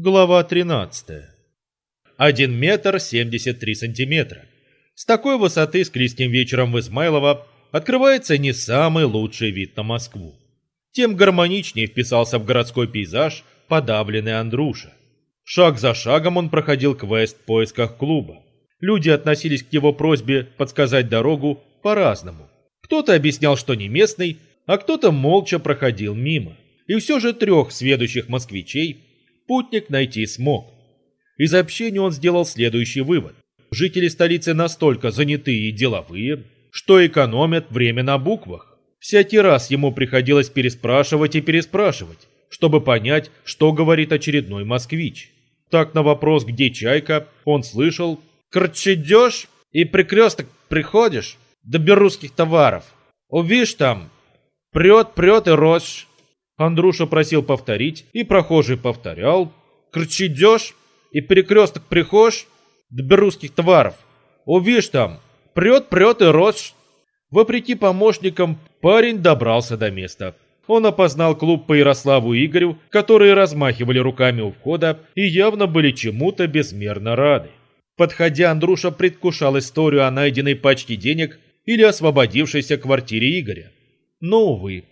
Глава 13. 1 метр 73 сантиметра. С такой высоты с клейским вечером в Измайлово открывается не самый лучший вид на Москву. Тем гармоничнее вписался в городской пейзаж подавленный Андруша. Шаг за шагом он проходил квест в поисках клуба. Люди относились к его просьбе подсказать дорогу по-разному. Кто-то объяснял, что не местный, а кто-то молча проходил мимо. И все же трех сведущих москвичей путник найти смог. Из общения он сделал следующий вывод. Жители столицы настолько занятые и деловые, что экономят время на буквах. Всякий раз ему приходилось переспрашивать и переспрашивать, чтобы понять, что говорит очередной москвич. Так на вопрос «Где чайка?» он слышал «Корчедешь и прикресток приходишь до берусских товаров. Увидишь там, прет, прет и рожь. Андруша просил повторить, и прохожий повторял. Крчидешь и перекресток прихож до берусских товаров. Увидишь там, прет, прет и рожь. Вопреки помощникам, парень добрался до места. Он опознал клуб по Ярославу Игорю, которые размахивали руками у входа и явно были чему-то безмерно рады. Подходя, Андруша предвкушал историю о найденной пачке денег или освободившейся квартире Игоря. Но, увы,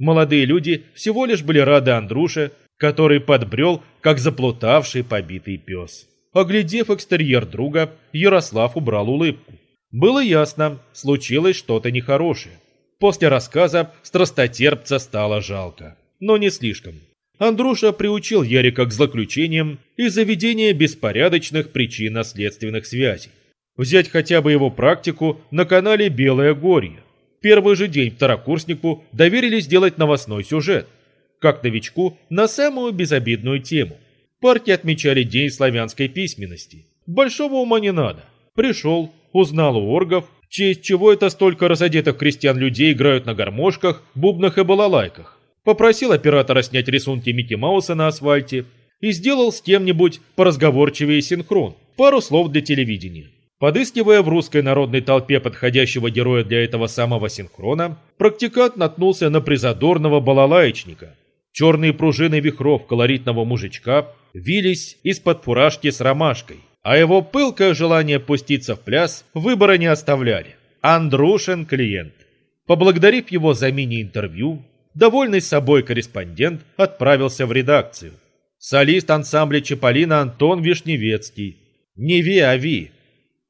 молодые люди всего лишь были рады Андруше, который подбрел, как заплутавший побитый пес. Оглядев экстерьер друга, Ярослав убрал улыбку. Было ясно, случилось что-то нехорошее. После рассказа страстотерпца стало жалко. Но не слишком. Андруша приучил Ярика к злоключениям и заведению беспорядочных причинно-следственных связей. Взять хотя бы его практику на канале «Белое горье». Первый же день второкурснику доверили сделать новостной сюжет, как новичку на самую безобидную тему. Парки отмечали День славянской письменности. Большого ума не надо. Пришел, узнал у оргов, честь чего это столько разодетых крестьян людей играют на гармошках, бубнах и балалайках. Попросил оператора снять рисунки Микки Мауса на асфальте и сделал с кем-нибудь поразговорчивее синхрон, пару слов для телевидения. Подыскивая в русской народной толпе подходящего героя для этого самого синхрона, практикант наткнулся на призадорного балалаечника. Черные пружины вихров колоритного мужичка вились из-под фуражки с ромашкой а его пылкое желание пуститься в пляс выбора не оставляли. Андрушин клиент. Поблагодарив его за мини-интервью, довольный собой корреспондент отправился в редакцию. Солист ансамбля Чаполина Антон Вишневецкий. Не ви, а ви.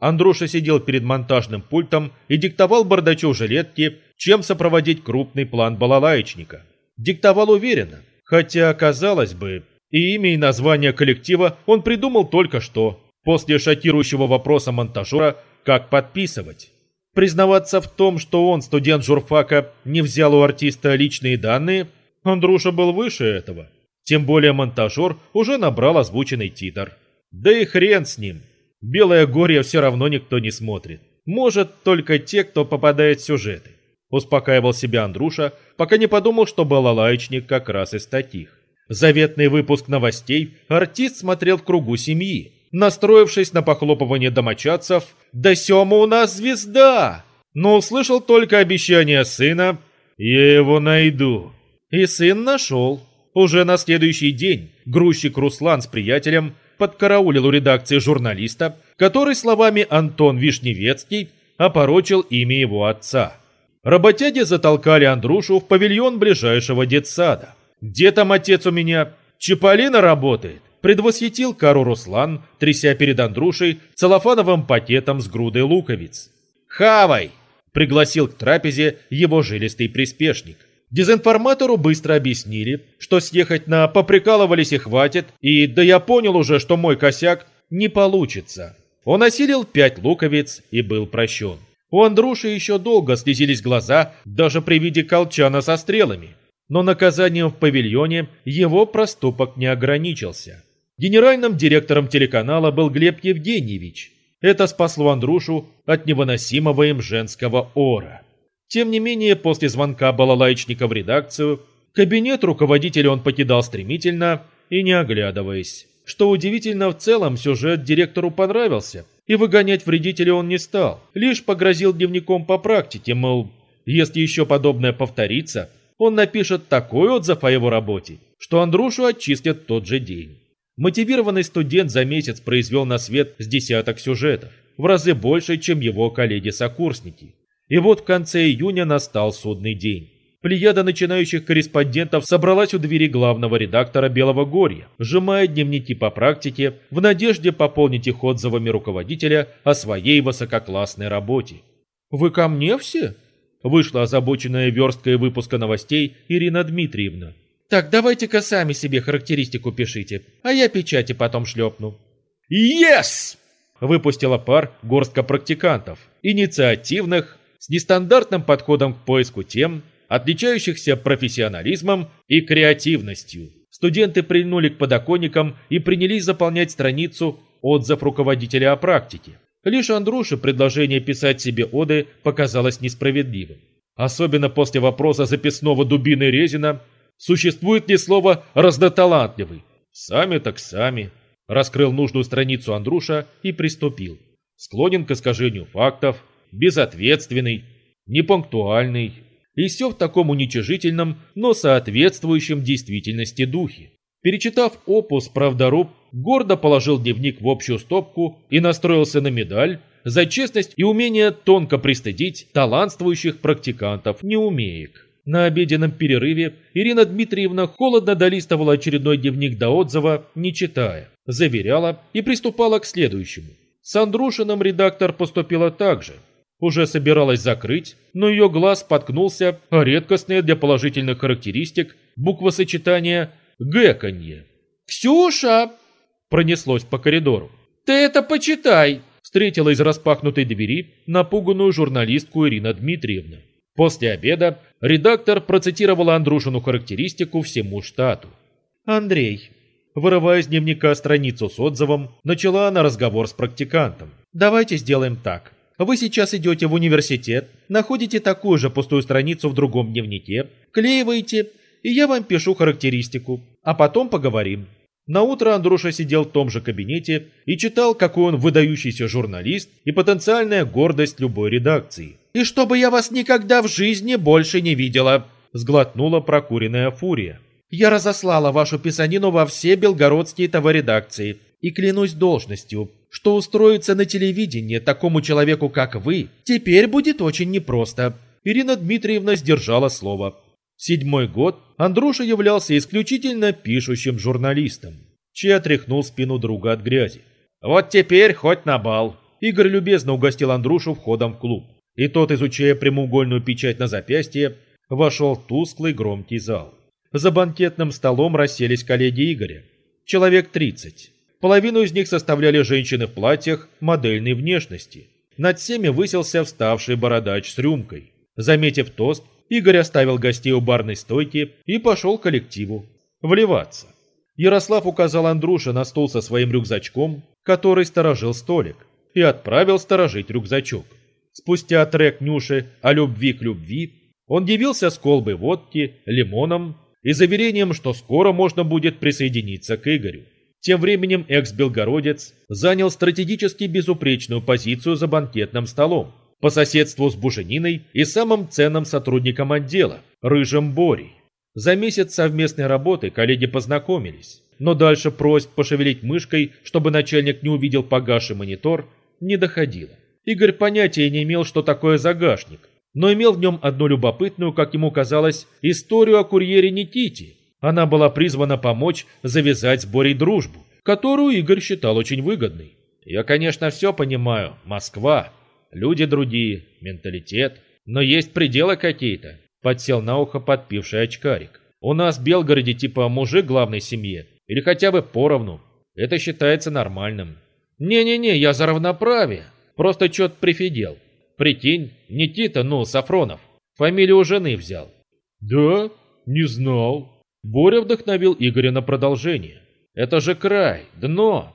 Андруша сидел перед монтажным пультом и диктовал бардачу жилетки, чем сопроводить крупный план балалаечника. Диктовал уверенно, хотя, казалось бы, и имя и название коллектива он придумал только что, После шокирующего вопроса монтажера «Как подписывать?». Признаваться в том, что он, студент журфака, не взял у артиста личные данные, Андруша был выше этого. Тем более монтажер уже набрал озвученный титр. Да и хрен с ним. Белое горе все равно никто не смотрит. Может, только те, кто попадает в сюжеты. Успокаивал себя Андруша, пока не подумал, что балалаечник как раз из таких. Заветный выпуск новостей артист смотрел в кругу семьи, настроившись на похлопывание домочадцев «Да Сема у нас звезда!» Но услышал только обещание сына «Я его найду». И сын нашел. Уже на следующий день грузчик Руслан с приятелем подкараулил у редакции журналиста, который словами Антон Вишневецкий опорочил имя его отца. Работяги затолкали Андрушу в павильон ближайшего детсада. «Где там отец у меня? Чаполина работает?» предвосхитил Кару Руслан, тряся перед Андрушей целлофановым пакетом с грудой луковиц. «Хавай!» – пригласил к трапезе его жилистый приспешник. Дезинформатору быстро объяснили, что съехать на «поприкалывались и хватит», и «да я понял уже, что мой косяк не получится». Он осилил пять луковиц и был прощен. У Андруши еще долго слезились глаза, даже при виде колчана со стрелами. Но наказанием в павильоне его проступок не ограничился. Генеральным директором телеканала был Глеб Евгеньевич. Это спасло Андрушу от невыносимого им женского ора. Тем не менее, после звонка балалайчника в редакцию, кабинет руководителя он покидал стремительно и не оглядываясь. Что удивительно, в целом сюжет директору понравился, и выгонять вредителя он не стал, лишь погрозил дневником по практике, мол, если еще подобное повторится, он напишет такой отзыв о его работе, что Андрушу отчистят тот же день. мотивированный студент за месяц произвел на свет с десяток сюжетов, в разы больше, чем его коллеги-сокурсники. И вот в конце июня настал судный день. Плеяда начинающих корреспондентов собралась у двери главного редактора «Белого горья», сжимая дневники по практике в надежде пополнить их отзывами руководителя о своей высококлассной работе. «Вы ко мне все?» Вышла озабоченная версткой выпуска новостей Ирина Дмитриевна. «Так, давайте-ка сами себе характеристику пишите, а я печати потом шлепну». «Yes!» Выпустила пар горстка практикантов, инициативных, с нестандартным подходом к поиску тем, отличающихся профессионализмом и креативностью. Студенты прильнули к подоконникам и принялись заполнять страницу «Отзыв руководителя о практике». Лишь Андруше предложение писать себе оды показалось несправедливым. Особенно после вопроса записного дубины Резина, существует ли слово «разноталантливый». Сами так сами. Раскрыл нужную страницу Андруша и приступил. Склонен к искажению фактов, безответственный, непунктуальный, и все в таком уничижительном, но соответствующем действительности духе. Перечитав опус «Правдоруб», гордо положил дневник в общую стопку и настроился на медаль за честность и умение тонко пристыдить талантствующих практикантов-неумеек. На обеденном перерыве Ирина Дмитриевна холодно долистывала очередной дневник до отзыва, не читая, заверяла и приступала к следующему. С Андрушиным редактор поступила так же – уже собиралась закрыть, но ее глаз споткнулся о редкостное для положительных характеристик буквосочетание «гэканье». «Ксюша!» пронеслось по коридору. «Ты это почитай!» встретила из распахнутой двери напуганную журналистку Ирина Дмитриевна. После обеда редактор процитировала Андрушину характеристику всему штату. «Андрей», вырывая из дневника страницу с отзывом, начала она разговор с практикантом. «Давайте сделаем так. Вы сейчас идете в университет, находите такую же пустую страницу в другом дневнике, клеиваете, и я вам пишу характеристику, а потом поговорим. На утро Андруша сидел в том же кабинете и читал, какой он выдающийся журналист и потенциальная гордость любой редакции. «И чтобы я вас никогда в жизни больше не видела!» сглотнула прокуренная фурия. «Я разослала вашу писанину во все белгородские товаредакции и клянусь должностью, что устроиться на телевидение такому человеку, как вы, теперь будет очень непросто. Ирина Дмитриевна сдержала слово. Седьмой год Андруша являлся исключительно пишущим журналистом, чей отряхнул спину друга от грязи. «Вот теперь хоть на бал!» Игорь любезно угостил Андрушу входом в клуб. И тот, изучая прямоугольную печать на запястье, вошел в тусклый громкий зал. За банкетным столом расселись коллеги Игоря. Человек тридцать. Половину из них составляли женщины в платьях модельной внешности. Над всеми высился вставший бородач с рюмкой. Заметив тост, Игорь оставил гостей у барной стойки и пошел к коллективу. Вливаться. Ярослав указал Андруше на стол со своим рюкзачком, который сторожил столик, и отправил сторожить рюкзачок. Спустя трек Нюши о любви к любви, он явился с колбой водки, лимоном и заверением, что скоро можно будет присоединиться к Игорю. Тем временем экс-белгородец занял стратегически безупречную позицию за банкетным столом, по соседству с Бужениной и самым ценным сотрудником отдела, Рыжим Борей. За месяц совместной работы коллеги познакомились, но дальше просьб пошевелить мышкой, чтобы начальник не увидел погаший монитор, не доходило. Игорь понятия не имел, что такое загашник, но имел в нем одну любопытную, как ему казалось, историю о курьере Никите, она была призвана помочь завязать с Борей дружбу, которую Игорь считал очень выгодной. Я, конечно, все понимаю. Москва, люди другие, менталитет. Но есть пределы какие-то. Подсел на ухо подпивший очкарик. У нас в Белгороде типа мужик главной семье. Или хотя бы поровну. Это считается нормальным. Не-не-не, я за равноправие. Просто чё-то прифидел. Прикинь, Никита, ну, Сафронов. Фамилию жены взял. Да? Не знал. Боря вдохновил Игоря на продолжение. Это же край, дно.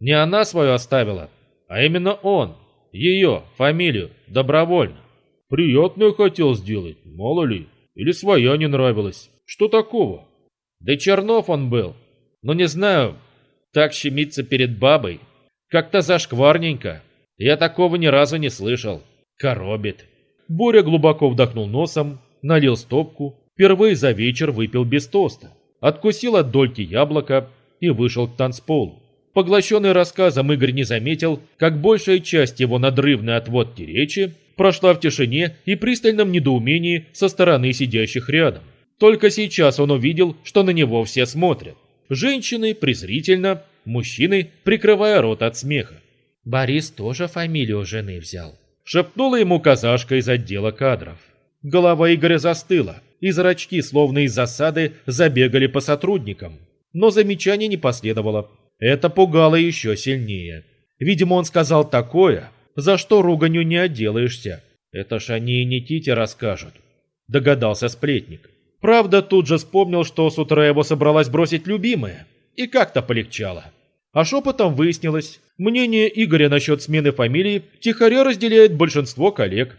Не она свою оставила, а именно он. Ее, фамилию, добровольно. Приятное хотел сделать, мало ли. Или своя не нравилась. Что такого? Да Чернов он был. Но не знаю, так щемиться перед бабой. Как-то зашкварненько. Я такого ни разу не слышал. Коробит. Боря глубоко вдохнул носом, налил стопку, Впервые за вечер выпил без тоста. Откусил от дольки яблоко и вышел к танцполу. Поглощенный рассказом, Игорь не заметил, как большая часть его надрывной отводки речи прошла в тишине и пристальном недоумении со стороны сидящих рядом. Только сейчас он увидел, что на него все смотрят. Женщины презрительно, мужчины прикрывая рот от смеха. «Борис тоже фамилию жены взял», — шепнула ему казашка из отдела кадров. Голова Игоря застыла, и зрачки, словно из засады, забегали по сотрудникам. Но замечания не последовало. Это пугало еще сильнее. Видимо, он сказал такое, за что руганью не отделаешься. Это ж они и Никите расскажут. Догадался сплетник. Правда, тут же вспомнил, что с утра его собралась бросить любимая. И как-то полегчало. А шепотом выяснилось, мнение Игоря насчет смены фамилии тихоря разделяет большинство коллег.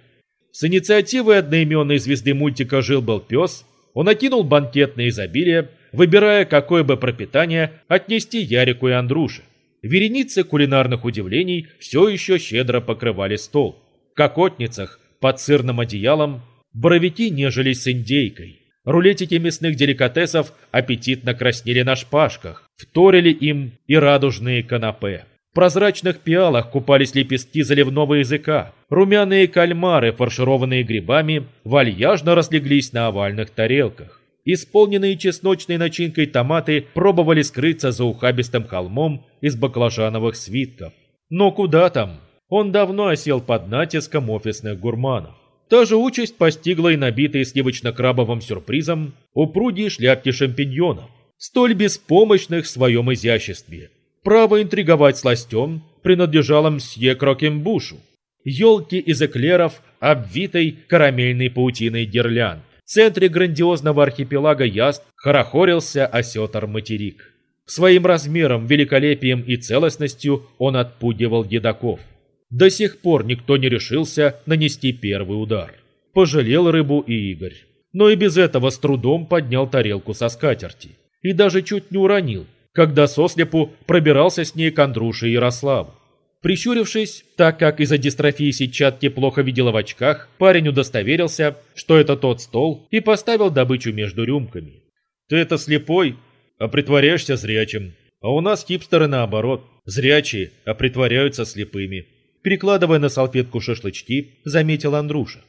С инициативой одноименной звезды мультика «Жил-был пес» он окинул банкетное изобилие, выбирая, какое бы пропитание отнести Ярику и Андрюше. Вереницы кулинарных удивлений все еще щедро покрывали стол. В кокотницах под сырным одеялом боровики нежились с индейкой. Рулетики мясных деликатесов аппетитно краснели на шпажках, вторили им и радужные канапе. Прозрачных пиалах купались лепестки заливного языка. Румяные кальмары, фаршированные грибами, вальяжно разлеглись на овальных тарелках. Исполненные чесночной начинкой томаты пробовали скрыться за ухабистым холмом из баклажановых свитков. Но куда там? Он давно осел под натиском офисных гурманов. Та же участь постигла и набитые сливочно-крабовым сюрпризом упругие шляпки шампиньонов, столь беспомощных в своем изяществе. Право интриговать сластем принадлежало мсье Крокембушу. Елки из эклеров, обвитой карамельной паутиной гирлянд. В центре грандиозного архипелага Яст хорохорился осетр-материк. Своим размером, великолепием и целостностью он отпугивал едоков. До сих пор никто не решился нанести первый удар. Пожалел рыбу и Игорь. Но и без этого с трудом поднял тарелку со скатерти. И даже чуть не уронил, когда сослепу пробирался с ней к Андруше Ярославу. Прищурившись, так как из-за дистрофии сетчатки плохо видела в очках, парень удостоверился, что это тот стол, и поставил добычу между рюмками. «Ты это слепой, а притворяешься зрячим. А у нас хипстеры наоборот, зрячие, а притворяются слепыми». Перекладывая на салфетку шашлычки, заметил Андруша.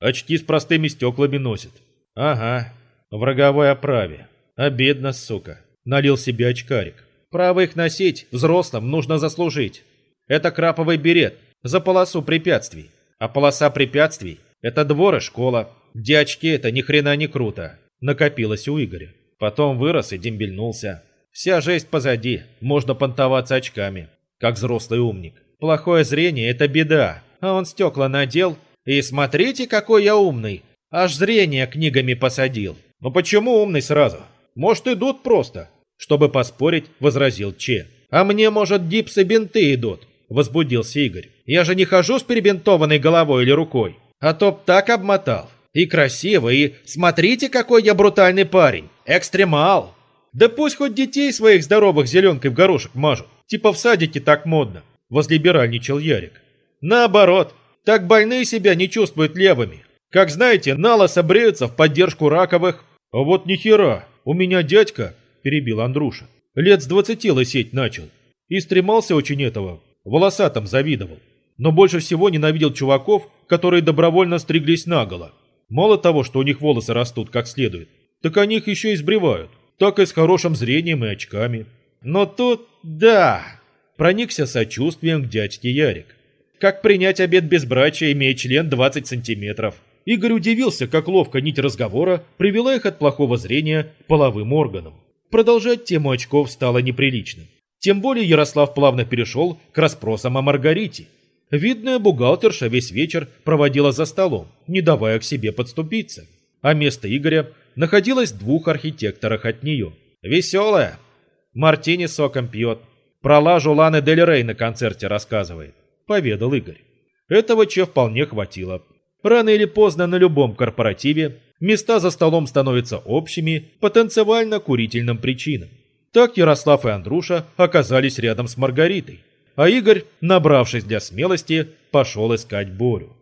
«Очки с простыми стеклами носит». «Ага, в роговой оправе. Обедно, сука». Налил себе очкарик. «Право их носить, взрослым нужно заслужить». Это краповый берет за полосу препятствий. А полоса препятствий – это двор и школа, где очки это ни хрена не круто. Накопилось у Игоря. Потом вырос и дембельнулся. Вся жесть позади, можно понтоваться очками, как взрослый умник. Плохое зрение – это беда, а он стекла надел. И смотрите, какой я умный, аж зрение книгами посадил. Ну почему умный сразу? Может, идут просто? Чтобы поспорить, возразил Че. А мне, может, гипс и бинты идут. — возбудился Игорь. «Я же не хожу с перебинтованной головой или рукой, а то б так обмотал. И красиво, и смотрите, какой я брутальный парень. Экстремал. Да пусть хоть детей своих здоровых зеленкой в горошек мажут. Типа в садике так модно», — возлиберальничал Ярик. «Наоборот, так больные себя не чувствуют левыми. Как знаете, налысо бреются в поддержку раковых. А вот нихера, у меня дядька, — перебил Андруша, — лет с двадцати лысеть начал. И стремался очень этого, волосатым завидовал. Но больше всего ненавидел чуваков, которые добровольно стриглись наголо. Мало того, что у них волосы растут как следует, так они их еще и сбривают, так и с хорошим зрением и очками. Но тут, да, проникся сочувствием к дядьке Ярик. Как принять обед безбрачия, имея член 20 сантиметров? Игорь удивился, как ловко нить разговора привела их от плохого зрения к половым органам. Продолжать тему очков стало неприличным. Тем более Ярослав плавно перешел к расспросам о Маргарите. Видная бухгалтерша весь вечер проводила за столом, не давая к себе подступиться. А место Игоря находилось в двух архитекторах от нее. «Веселая!» Мартини соком пьет. Про лажу Ланы Дель Рей на концерте рассказывает. Поведал Игорь. Этого че вполне хватило. Рано или поздно на любом корпоративе места за столом становятся общими по танцевально-курительным причинам. Так Ярослав и Андруша оказались рядом с Маргаритой, а Игорь, набравшись для смелости, пошел искать Борю.